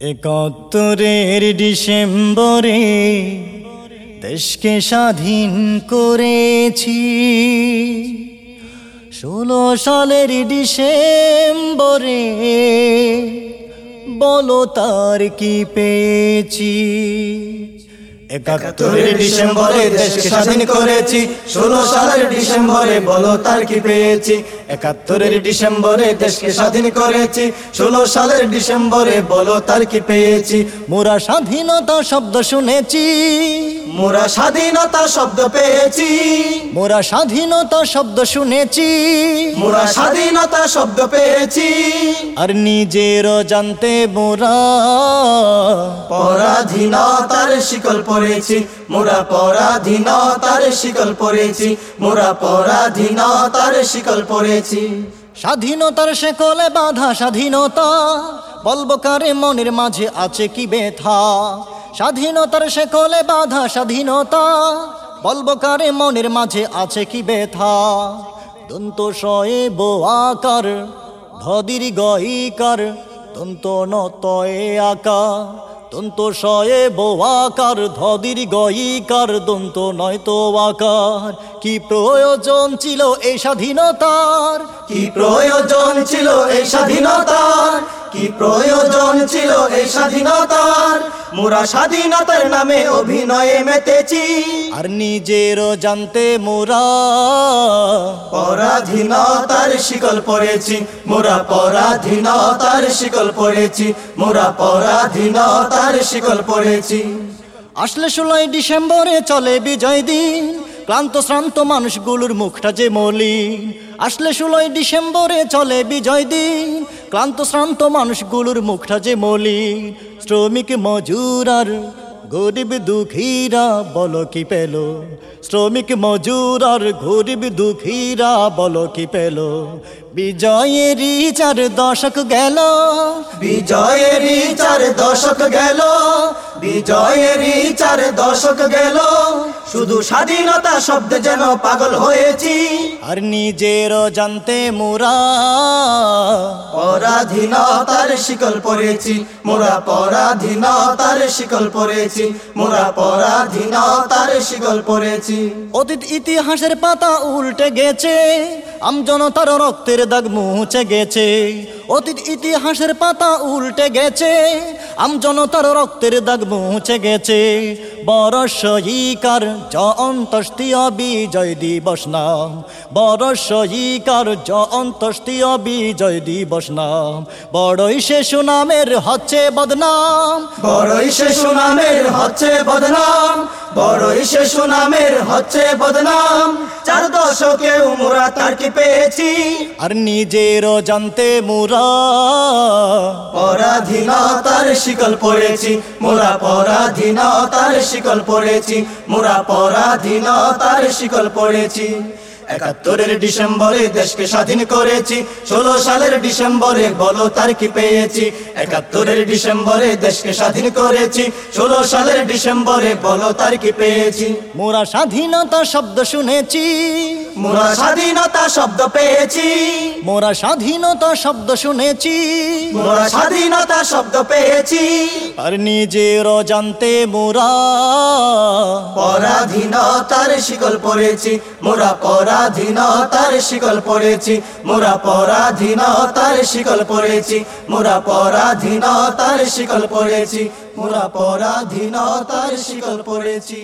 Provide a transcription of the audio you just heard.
একাত্তরের ডিসেম্বরে দেশকে স্বাধীন করেছি। ষোলো সালের ডিসেম্বরে বলো তার কি পেয়েছি। একাত্তরের ডিসেম্বরে দেশকে স্বাধীন করেছি ষোলো সালের ডিসেম্বরে বলো তার কি পেয়েছি? একাত্তরের ডিসেম্বরে দেশকে স্বাধীন করেছি ষোলো সালের ডিসেম্বরে বলো তার কি পেয়েছি? মোরা স্বাধীনতা শব্দ শুনেছি। মোরা স্বাধীনতা শব্দ পেয়েছি। মোরা স্বাধীনতা শব্দ শুনেছি। মোরা স্বাধীনতা শব্দ পেয়েছি। আর নিজেরও জানতে মোরা পরাধীনতার শিকল পড়েছি মোরা পরাধীনতার শিকল পড়েছি মোরা পরাধীনতার শিকল পড়েছি স্বাধীনতার শেকলে বাধা স্বাধীনতা, বলব কারে মনের মাঝে আছে কি ব্যথা। স্বাধীনতার শেকলে বাধা স্বাধীনতা, বলব কারে মনের মাঝে আছে কি ব্যথা। দন্ত শয়ে বোয়াকার ধদির গহিকার দন্ত নতয়ে আকা দন্ত শয়ে বোয়াকার ধদির গয়িকার দন্ত নয়তো আকার। কি প্রয়োজন ছিল এই স্বাধীনতার? কি প্রয়োজন ছিল এই স্বাধীনতার? কি প্রয়োজন ছিল এই স্বাধীনতার? মোরা স্বাধীনতার নামে অভিনয়ে মেতেছি। আর নিজেরও জানতে মোরা। পরাধীনতার শিকল পড়েছি। মোরা পরাধীনতার শিকল পড়েছি। মোরা পরাধীনতার শিকল পড়েছি। আসলে ষোলোই ডিসেম্বরে চলে বিজয় দিন। ক্লান্ত শ্রান্ত মানুষগুলোর মুখটা যে মলিন। আসলে ষোলোই ডিসেম্বরে চলে বিজয় দিন। ক্লান্ত শ্রান্ত মানুষগুলোর মুখটা যে মলিন। শ্রমিক মজুর আর গরিব দুঃখীরা, বল কি পেল? শ্রমিক মজুর আর গরিব দুঃখীরা, বল কি পেল? বিজয়েরই চার দশক গেল। বিজয়েরই চার দশক গেল। বিজয়েরই চার দশক গেল। শুধু স্বাধীনতা শব্দ যেন পাগল হয়েছি। আর নিজেরও জানতে মোরা। পরাধীনতার শিকল পড়েছি মোরা পরাধীনতার শিকল পড়েছি মোরা পরাধীনতার শিকল পড়েছি অতীত ইতিহাসের পাতা উল্টে গেছে। আমজনতার রক্তের দাগ মুছে গেছে অতীত ইতিহাসের পাতা উল্টে গেছে আমজনতার রক্তের দাগ মুছে গেছে। বড় সহিকার জ অন্তস্তীয় বিজয় দিবস নাম বড় সহিকার জ অন্তস্তীয় বিজয় দিবস নাম। বড়ই সে সুনামের হচ্ছে বদনাম, বড়ই সে সুনামের হচ্ছে বদনাম, বড়ই সে সুনামের হচ্ছে বদনাম। চার দশকেও মোরা তার কি পেয়েছি? আর নিজেরও জানতে মোরা পরাধীনতার শিকল পড়েছি মোরা পরাধীনতার শিকল পড়েছি মোরা পরাধীনতার শিকল পড়েছি। একাত্তরের ডিসেম্বরে দেশকে স্বাধীন করেছি ষোলো সালের ডিসেম্বরে বলো তার কি পেয়েছি? একাত্তরের ডিসেম্বরে দেশকে স্বাধীন করেছি ষোলো সালের ডিসেম্বরে বলো তার কি পেয়েছি? মোরা স্বাধীনতা শব্দ শুনেছি। মোরা স্বাধীনতা শব্দ পেয়েছি। মোরা স্বাধীনতা শব্দ শুনেছি। মোরা স্বাধীনতা শব্দ পেয়েছি। আর নিজেরও জানতে মোরা পরাধীনতার শিকল পড়েছি মোরা পরাধীনতার শিকল পড়েছি, মোরা পরাধীনতার শিকল পড়েছি, মোরা পরাধীনতার শিকল পড়েছি, মোরা পরাধীনতার শিকল পড়েছি।